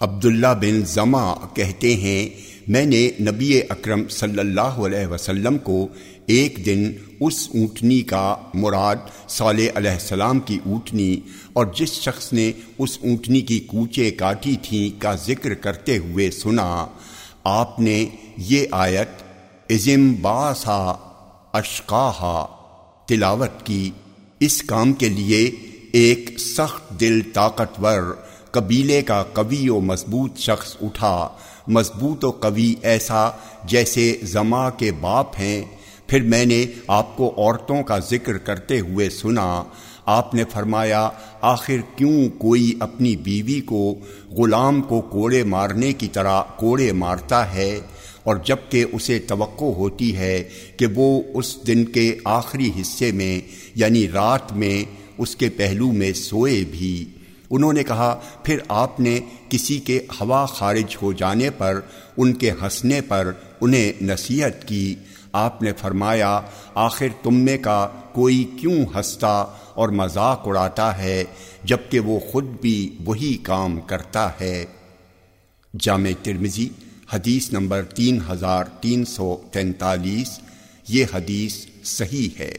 عبداللہ بن زما کہتے ہیں، میں نے نبی اکرم صلی اللہ علیہ وسلم کو ایک دن اس اونٹنی کا مراد صالح علیہ السلام کی اونٹنی اور جس شخص نے اس اونٹنی کی کوچے کاٹی تھیں کا ذکر کرتے ہوئے سنا، آپ نے یہ آیت ازم باسا اشقاہا تلاوت کی۔ اس کام کے لیے ایک سخت دل طاقتور قبیلے کا قوی و مضبوط شخص اٹھا۔ مضبوط و قوی ایسا جیسے زما کے باپ ہیں۔ پھر میں نے آپ کو عورتوں کا ذکر کرتے ہوئے سنا۔ آپ نے فرمایا، آخر کیوں کوئی اپنی بیوی کو غلام کو کوڑے مارنے کی طرح کوڑے مارتا ہے؟ اور جبکہ اسے توقع ہوتی ہے کہ وہ اس دن کے آخری حصے میں یعنی رات میں، اس کے پہلو میں سوئے بھی۔ انہوں نے کہا، پھر آپ نے کسی کے ہوا خارج ہو جانے پر، ان کے ہنسنے پر انہیں نصیحت کی۔ آپ نے فرمایا، آخر تم میں کا کوئی کیوں ہنستا اور مذاق اڑاتا ہے جبکہ وہ خود بھی وہی کام کرتا ہے؟ جامع ترمزی حدیث نمبر تین ہزار تین سو تینتالیس، یہ حدیث صحیح ہے۔